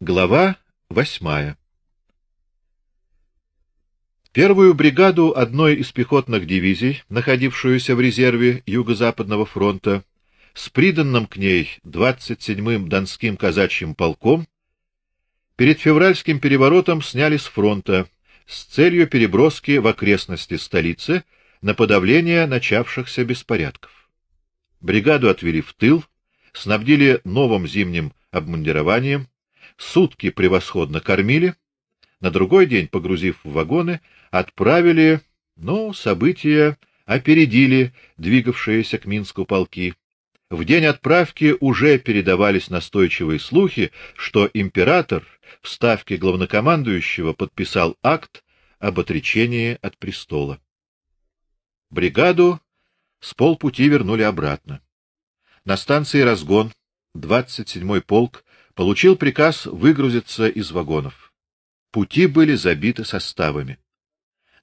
Глава восьмая Первую бригаду одной из пехотных дивизий, находившуюся в резерве Юго-Западного фронта, с приданным к ней 27-м Донским казачьим полком, перед февральским переворотом сняли с фронта с целью переброски в окрестности столицы на подавление начавшихся беспорядков. Бригаду отвели в тыл, снабдили новым зимним обмундированием, сутки превосходно кормили, на другой день, погрузив в вагоны, отправили, но события опередили двигавшиеся к Минску полки. В день отправки уже передавались настойчивые слухи, что император в ставке главнокомандующего подписал акт об отречении от престола. Бригаду с полпути вернули обратно. На станции Разгон 27-й полк получил приказ выгрузиться из вагонов. Пути были забиты составами.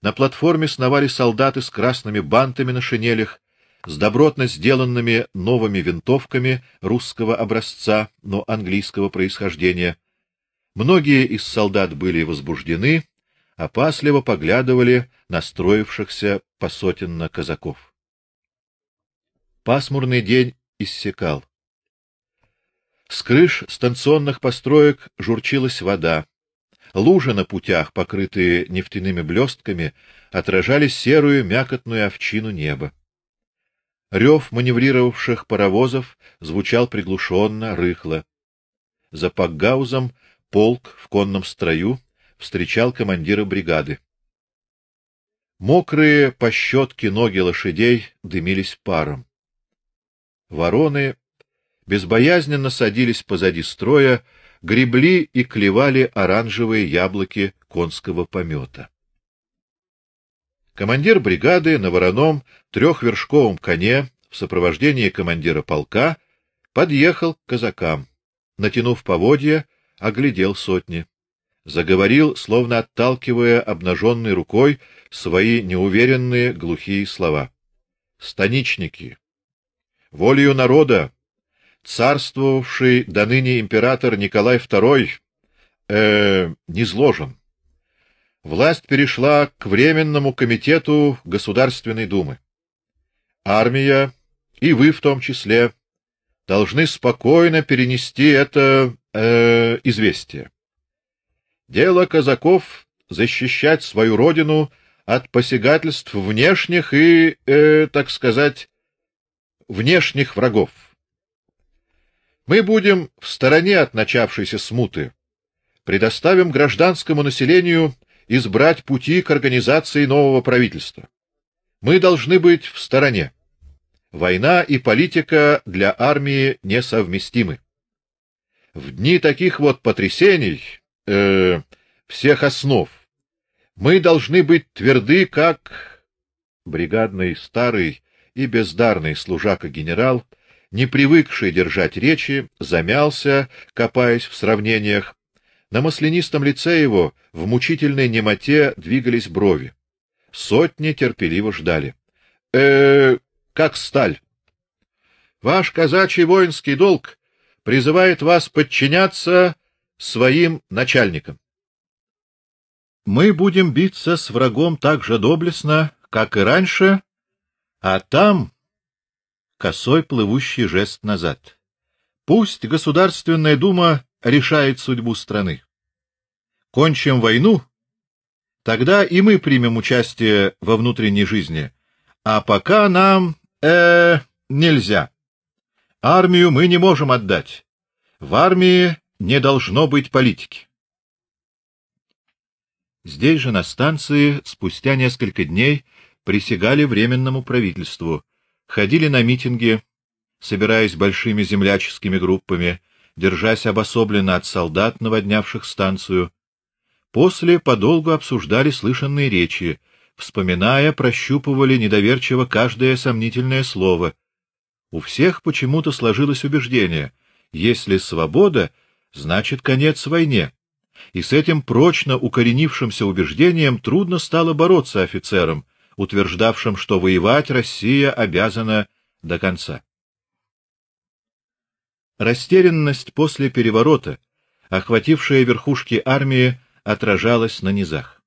На платформе сновали солдаты с красными бантами на шинелях, с добротно сделанными новыми винтовками русского образца, но английского происхождения. Многие из солдат были возбуждены, опасливо поглядывали на строившихся посотенно казаков. Пасмурный день иссякал. С крыш станционных построек журчилась вода. Лужи на путях, покрытые нефтяными блестками, отражали серую мякотную овчину неба. Рев маневрировавших паровозов звучал приглушенно, рыхло. За Пакгаузом полк в конном строю встречал командира бригады. Мокрые по щетке ноги лошадей дымились паром. Вороны безбоязненно садились позади строя, гребли и клевали оранжевые яблоки конского помета. Командир бригады на вороном трехвершковом коне в сопровождении командира полка подъехал к казакам. Натянув поводья, оглядел сотни. Заговорил, словно отталкивая обнаженной рукой свои неуверенные глухие слова. Станичники, волею народа царствовавший до ныне император Николай II э низложен. Власть перешла к временному комитету Государственной Думы. Армия и вы в том числе должны спокойно перенести это э известие. Дело казаков защищать свою родину от посягательств внешних и, э, так сказать, внешних врагов. Мы будем в стороне от начавшейся смуты. Предоставим гражданскому населению избрать пути к организации нового правительства. Мы должны быть в стороне. Война и политика для армии несовместимы. В дни таких вот потрясений, э, всех основ, мы должны быть тверды, как бригадный старый и бездарный служака-генерал не привыкший держать речи, замялся, копаясь в сравнениях. На маслянистом лице его в мучительной немоте двигались брови. Сотни терпеливо ждали. Э, как сталь. Ваш казачий воинский долг призывает вас подчиняться своим начальникам. Мы будем биться с врагом так же доблестно, как и раньше, а там косой плывущий жест назад. Пусть Государственная Дума решает судьбу страны. Кончим войну, тогда и мы примем участие во внутренней жизни. А пока нам э нельзя. Армию мы не можем отдать. В армии не должно быть политики. Здесь же на станции спустя несколько дней присягали временному правительству ходили на митинги, собираясь большими земляческими группами, держась обособленно от солдат, наводнявших станцию. После подолгу обсуждали слышанные речи, вспоминая, прощупывали недоверчиво каждое сомнительное слово. У всех почему-то сложилось убеждение: если свобода, значит конец войне. И с этим прочно укоренившимся убеждением трудно стало бороться офицерам, утверждавшим, что воевать Россия обязана до конца. Растерянность после переворота, охватившая верхушки армии, отражалась на низах.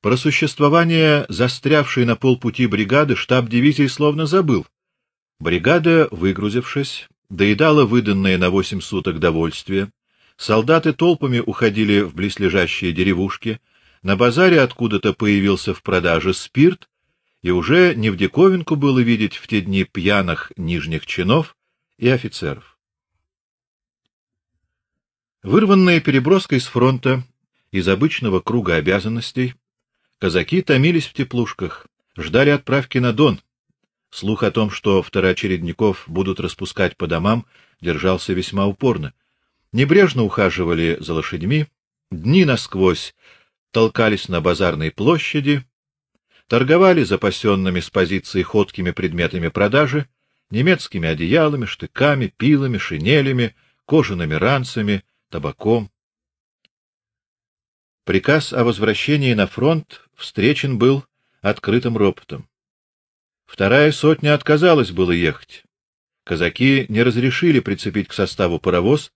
Про существование застрявшей на полпути бригады штаб дивизии словно забыл. Бригада, выгрузившись, доедала выданное на восемь суток довольствие. Солдаты толпами уходили в близлежащие деревушки. На базаре откуда-то появился в продаже спирт, и уже не в диковинку было видеть в те дни пьяных нижних чинов и офицеров. Вырванные переброской с фронта из обычного круга обязанностей, казаки томились в теплушках, ждали отправки на Дон. Слух о том, что второочередников будут распускать по домам, держался весьма упорно. Небрежно ухаживали за лошадьми, дни насквозь толкались на базарной площади, торговали запасенными с позиции ходкими предметами продажи, немецкими одеялами, штыками, пилами, шинелями, кожаными ранцами, табаком. Приказ о возвращении на фронт встречен был открытым ропотом. Вторая сотня отказалась было ехать. Казаки не разрешили прицепить к составу паровоз,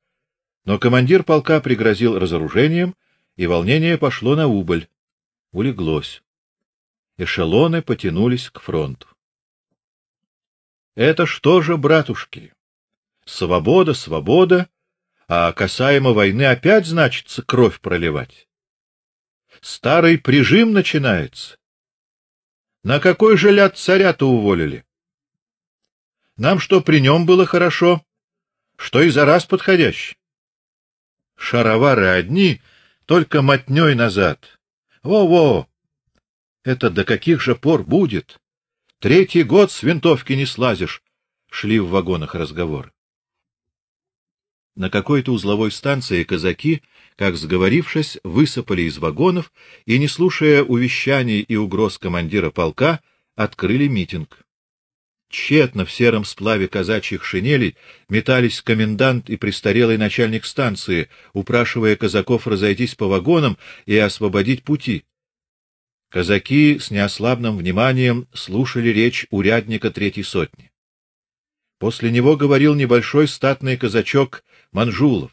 но командир полка пригрозил разоружением, и волнение пошло на убыль. Улеглось. Эшелоны потянулись к фронту. Это что же, братушки? Свобода, свобода, а касаемо войны опять значится кровь проливать. Старый прижим начинается. На какой же ляд царя-то уволили? Нам что при нем было хорошо, что и за раз подходящий. Шаровары одни, только мотней назад. Во-во! Это до каких же пор будет? Третий год с винтовки не слазишь. Шли в вагонах разговор. На какой-то узловой станции казаки, как сговорившись, высыпали из вагонов и, не слушая увещаний и угроз командира полка, открыли митинг. Тщетно в сером сплаве казачьих шинелей метались комендант и престарелый начальник станции, упрашивая казаков разойтись по вагонам и освободить пути. Казаки с неослабным вниманием слушали речь урядника третьей сотни. После него говорил небольшой статный казачок Манжулов.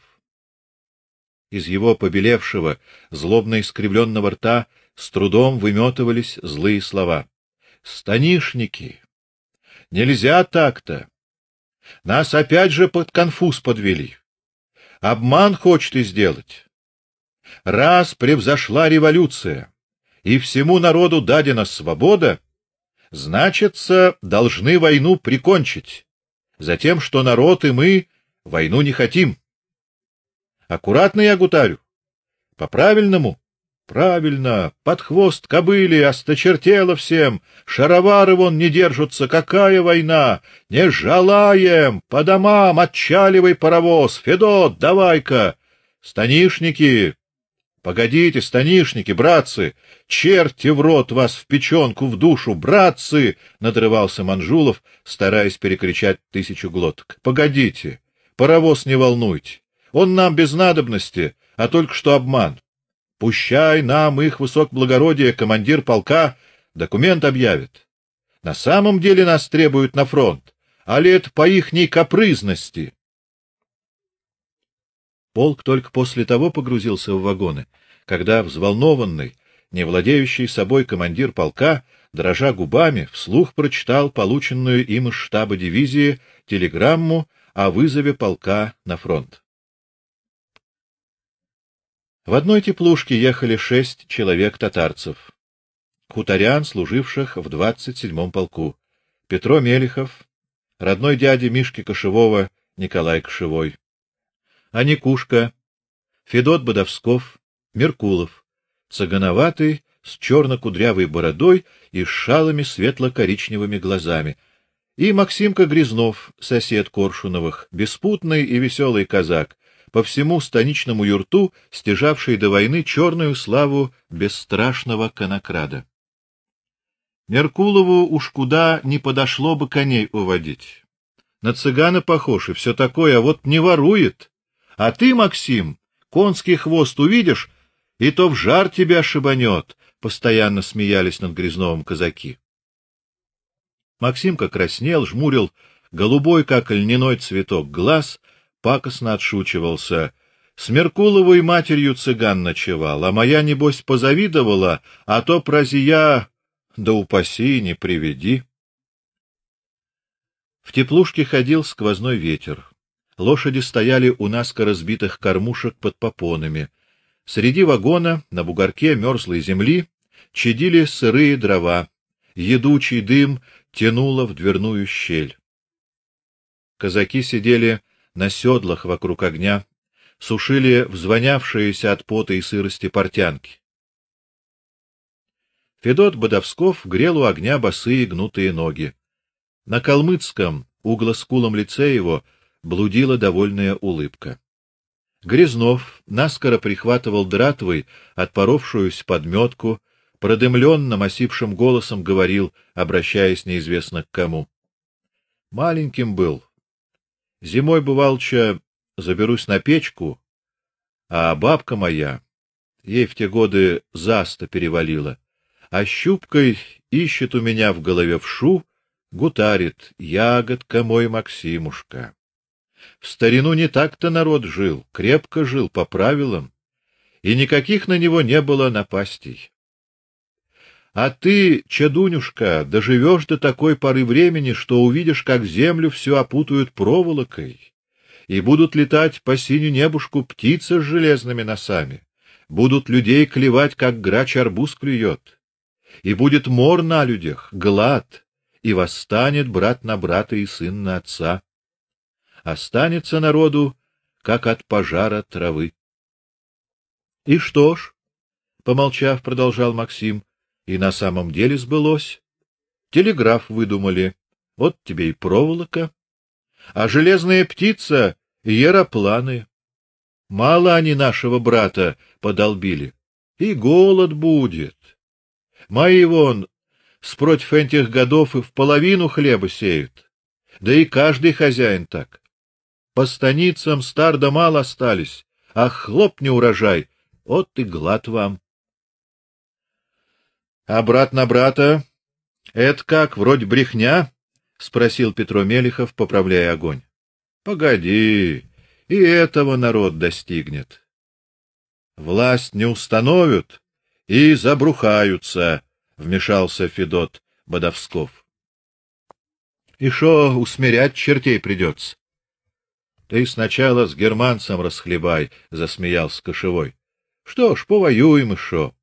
Из его побелевшего, злобно искривленного рта с трудом выметывались злые слова. Станишники, нельзя так-то. Нас опять же под конфуз подвели. Обман хочет и сделать. Раз превзошла революция, и всему народу дадена свобода, значится, должны войну прикончить, затем, что народ и мы войну не хотим. Аккуратно я гутарю. По-правильному. Правильно, под хвост кобыли осточертело всем, шаровары вон не держатся, какая война? Не желаем, по домам отчаливай паровоз, Федот, давай-ка. Станишники, Погодите, станишники, братцы, черти в рот вас в печенку в душу, братцы, надрывался Манжулов, стараясь перекричать тысячу глоток. Погодите, паровоз не волнуйте. Он нам без надобности, а только что обман. Пущай нам их высокоблагородие командир полка документ объявит. На самом деле нас требуют на фронт, а ли это по ихней капризности? Полк только после того погрузился в вагоны, когда взволнованный, не владеющий собой командир полка, дрожа губами, вслух прочитал полученную им из штаба дивизии телеграмму о вызове полка на фронт. В одной теплушке ехали шесть человек татарцев, хуторян, служивших в двадцать седьмом полку: Петро Мелихов, родной дядя Мишки Кошевого Николай Кошевой, Аникушка, Федот Бодовсков, Меркулов, цагановатый, с черно-кудрявой бородой и с шалыми светло-коричневыми глазами, и Максимка Грязнов, сосед Коршуновых, беспутный и веселый казак, по всему станичному юрту стяжавший до войны черную славу бесстрашного конокрада. Меркулову уж куда не подошло бы коней уводить. На цыгана похож и все такое, а вот не ворует. А ты, Максим, конский хвост увидишь, и то в жар тебя шибанет, постоянно смеялись над Грязновым казаки. Максимка краснел, жмурил голубой, как льняной цветок, глаз, пакостно отшучивался. С Меркуловой матерью цыган ночевал, а моя небось позавидовала, а то празия, да упаси не приведи. В теплушке ходил сквозной ветер. Лошади стояли у наскоро разбитых кормушек под попонами. Среди вагона, на бугорке мерзлой земли, чадили сырые дрова. Едучий дым тянуло в дверную щель. Казаки сидели на седлах вокруг огня, сушили взвонявшиеся от пота и сырости портянки. Федот Бодовсков грел у огня босые гнутые ноги. На калмыцком, углоскулом лице его блудила довольная улыбка. Грязнов наскоро прихватывал дратвой отпоровшуюся подметку, продымленным осипшим голосом говорил, обращаясь неизвестно к кому. Маленьким был. Зимой бывалча заберусь на печку, а бабка моя, ей в те годы заста перевалила, а щупкой ищет у меня в голове вшу, гутарит: "Ягодка мой Максимушка". В старину не так-то народ жил, крепко жил по правилам, и никаких на него не было напастей. А ты, чадунюшка, доживешь до такой поры времени, что увидишь, как землю всю опутают проволокой, и будут летать по синему небушку птицы с железными носами, будут людей клевать, как грач арбуз клюет, и будет мор на людях, глад, и восстанет брат на брата и сын на отца. Останется народу, как от пожара травы. И что ж, помолчав, продолжал Максим, и на самом деле сбылось. Телеграф выдумали. Вот тебе и проволока. А железная птица и аэропланы. Мало они нашего брата подолбили. И голод будет. Мои вон спротив этих годов и в половину хлеба сеют. Да и каждый хозяин так. По станицам стар да мал остались, а хлоп не урожай. Вот и глад вам. А брат на брата это как, вроде брехня? спросил Петро Мелихов, поправляя огонь. Погоди, и этого народ достигнет. Власть не установят и забрухаются, вмешался Федот Бодовсков. И что усмирять чертей придется? Ты сначала с германцем расхлебай, засмеялся кошевой. Что ж, повоюем и шо.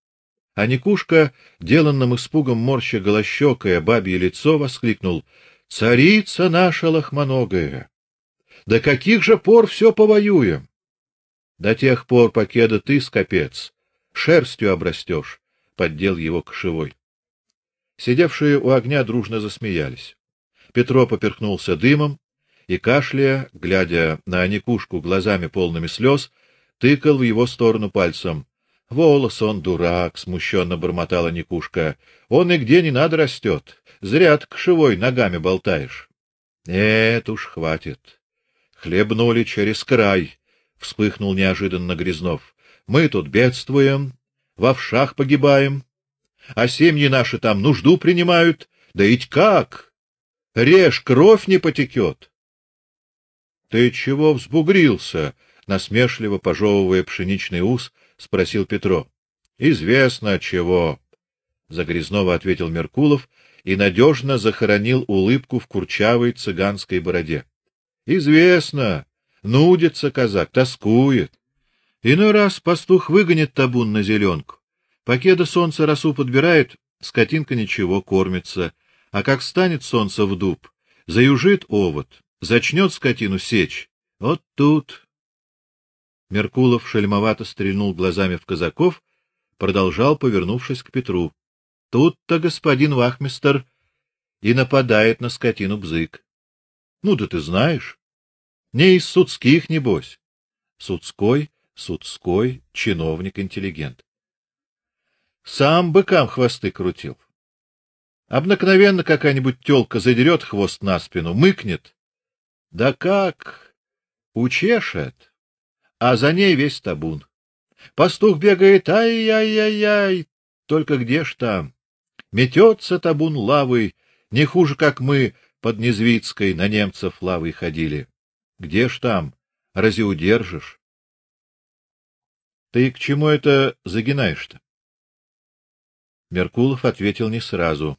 А Никушка, деланным испугом морща голощёкое бабье лицо, воскликнул: "Царица наша лохмоногая! До каких же пор все повоюем? До тех пор, покеда ты, скопец, шерстью обрастешь", поддел его кошевой. Сидевшие у огня дружно засмеялись. Петро поперхнулся дымом и кашляя, глядя на Никушку глазами полными слез, тыкал в его сторону пальцем. Волос он дурак, смущенно бормотала Никушка. Он и где не надо растет. Зря ты кшевой ногами болтаешь. Нет уж, хватит. Хлебнули через край, вспыхнул неожиданно Грязнов. Мы тут бедствуем, в овшах погибаем, а семьи наши там нужду принимают. Да ведь как? Режь, кровь не потекет. Ты чего взбугрился? насмешливо пожевывая пшеничный ус, спросил Петро. Известно чего, загрязново ответил Меркулов и надежно захоронил улыбку в курчавой цыганской бороде. Известно, нудится казак, тоскует. Иной раз пастух выгонит табун на зеленку. Покеда солнце росу подбирает, скотинка ничего кормится, а как станет солнце в дуб, заюжит овод, зачнет скотину сечь. Вот тут Меркулов шельмовато стрельнул глазами в казаков, продолжал, повернувшись к Петру: "Тут-то господин вахмистр и нападает на скотину бзык. Ну да ты знаешь, не из судских небось. Судской, судской чиновник-интеллигент. Сам быкам хвосты крутил. Обыкновенно какая-нибудь тёлка задерет хвост на спину, мыкнет. Да как учешет а за ней весь табун. Пастух бегает, ай-яй-яй-яй, только где ж там? Метется табун лавой, не хуже, как мы под Незвицкой на немцев лавой ходили. Где ж там? Разве удержишь? Ты к чему это загинаешь-то? Меркулов ответил не сразу.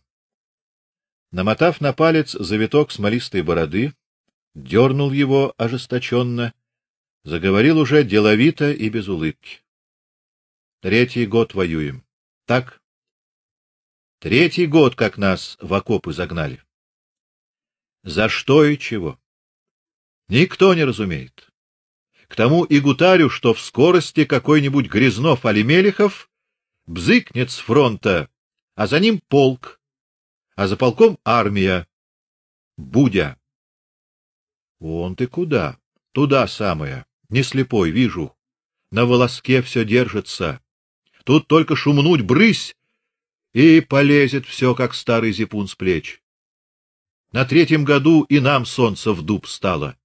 Намотав на палец завиток смолистой бороды, дернул его ожесточенно, заговорил уже деловито и без улыбки. Третий год воюем. Так? Третий год, как нас в окопы загнали. За что и чего? Никто не разумеет. К тому и гутарю, что в скорости какой-нибудь Грязнов или Мелехов бзыкнет с фронта, а за ним полк, а за полком армия. Будя. Он ты куда? Туда самое. Не слепой, вижу. На волоске все держится. Тут только шумнуть брысь, и полезет все, как старый зипун с плеч. На третьем году и нам солнце в дуб стало.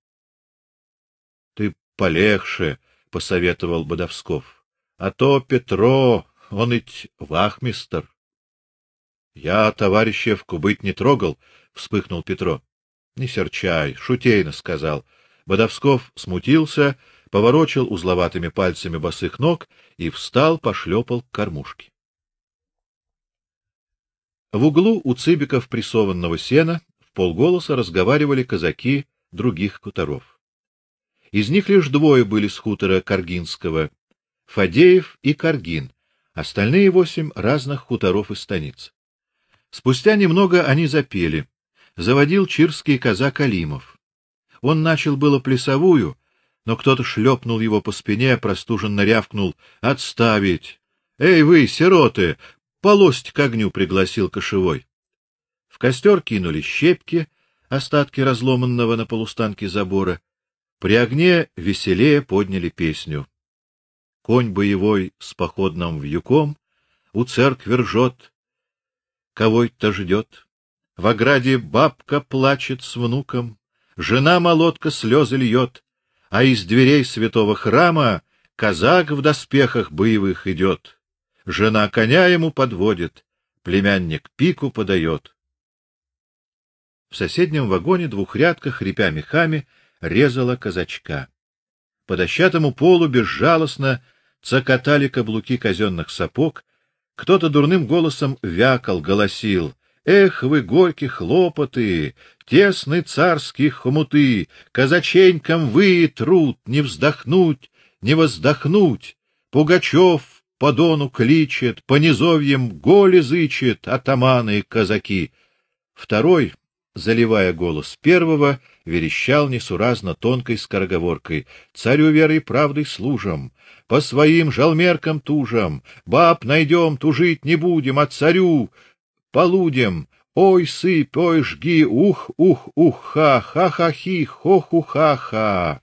Ты полегше, посоветовал Бодовсков. А то Петро, он ведь вахмистр. Я товарищевку быть не трогал, вспыхнул Петро. Не серчай, шутейно сказал. Бодовсков смутился, поворочил узловатыми пальцами босых ног и встал, пошлепал к кормушке. В углу у цыбиков прессованного сена в полголоса разговаривали казаки других хуторов. Из них лишь двое были с хутора Каргинского: Фадеев и Каргин, остальные восемь разных хуторов и станиц. Спустя немного они запели заводил чирский казак Алимов. Он начал было плясовую, но кто-то шлепнул его по спине, простуженно рявкнул: "Отставить! Эй вы, сироты, полость к огню пригласил кошевой". В костер кинули щепки, остатки разломанного на полустанке забора. При огне веселее подняли песню. Конь боевой с походным вьюком у церкви ржет, кого-то ждет. В ограде бабка плачет с внуком, жена молотка слезы льет, а из дверей святого храма казак в доспехах боевых идет. Жена коня ему подводит, племянник пику подает. В соседнем вагоне двухрядка, хрипя мехами, резала казачка. По дощатому полу безжалостно цокотали каблуки казенных сапог, кто-то дурным голосом вякал, голосил: Эх вы горькие хлопоты, тесны царские хомуты, казаченькам вы труд не вздохнуть, не воздохнуть. Пугачев по дону кличет, по низовьям голи зычет атаманы казаки. Второй, заливая голос первого, верещал несуразно тонкой скороговоркой: "Царю верой и правдой служим, по своим жалмеркам тужам, баб найдем, тужить не будем, а царю полудем. Ой, сыпь, ой, жги, ух, ух, уха, ха-ха-хи, хо-ху-ха-ха.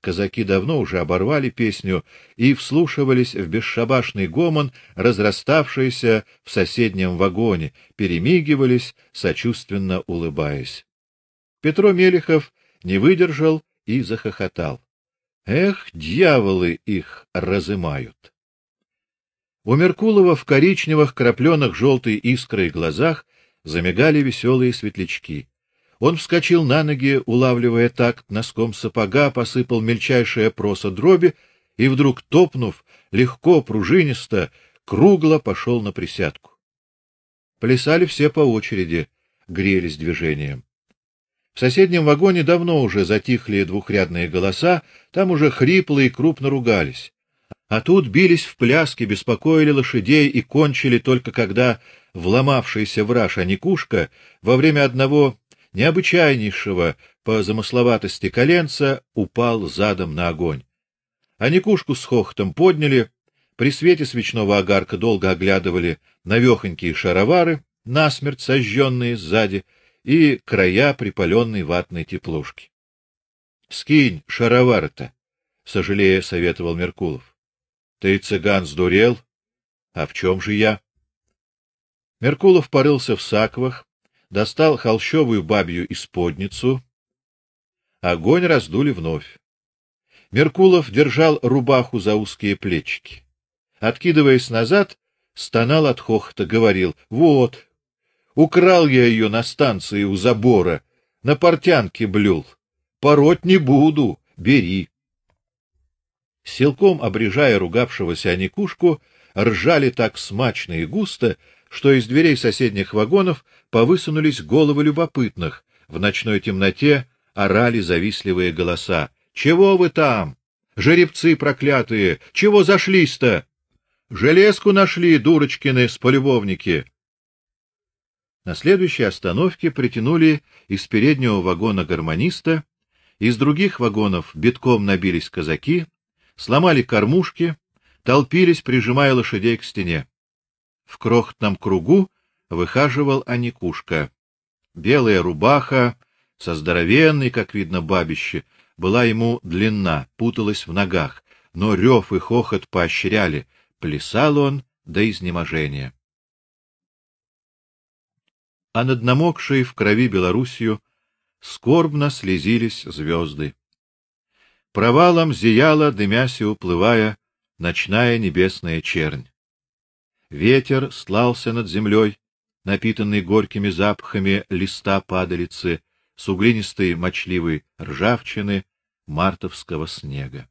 Казаки давно уже оборвали песню и вслушивались в бесшабашный гомон, разраставшийся в соседнем вагоне, перемигивались, сочувственно улыбаясь. Петро Мелехов не выдержал и захохотал. Эх, дьяволы их разымают. У Меркулова в коричневых, крапленых желтой искрой глазах замигали веселые светлячки. Он вскочил на ноги, улавливая такт носком сапога, посыпал мельчайшее просо дроби и вдруг топнув, легко, пружинисто, кругло пошел на присядку. Плясали все по очереди, грелись движением. В соседнем вагоне давно уже затихли двухрядные голоса, там уже хрипло и крупно ругались. А тут бились в пляске, беспокоили лошадей и кончили только когда вломавшийся враж Аникушка во время одного необычайнейшего по замысловатости коленца упал задом на огонь. Аникушку с хохотом подняли, при свете свечного огарка долго оглядывали навехонькие шаровары, насмерть сожженные сзади, и края припаленной ватной теплушки. — Скинь шаровары-то, — сожалея советовал Меркулов. Ты, цыган, сдурел? А в чем же я? Меркулов порылся в саквах, достал холщовую бабью исподницу. Огонь раздули вновь. Меркулов держал рубаху за узкие плечики. Откидываясь назад, стонал от хохота, говорил: "Вот, украл я ее на станции у забора, на портянке блюл. Пороть не буду, бери". Силком обрежая ругавшегося Аникушку, ржали так смачно и густо, что из дверей соседних вагонов повысунулись головы любопытных. В ночной темноте орали завистливые голоса: "Чего вы там? Жеребцы проклятые, чего зашлись-то? Железку нашли, дурочкины, с полюбовники". На следующей остановке притянули из переднего вагона гармониста, из других вагонов битком набились казаки, сломали кормушки, толпились, прижимая лошадей к стене. В крохотном кругу выхаживал Аникушка. Белая рубаха со здоровенной, как видно, бабище, была ему длинна, путалась в ногах, но рев и хохот поощряли, плясал он до изнеможения. А над намокшей в крови Белоруссию скорбно слезились звезды. Провалом зияла, дымясь и уплывая, ночная небесная чернь. Ветер слался над землей, напитанный горькими запахами листа падалицы, с углинистой мочливой ржавчины мартовского снега.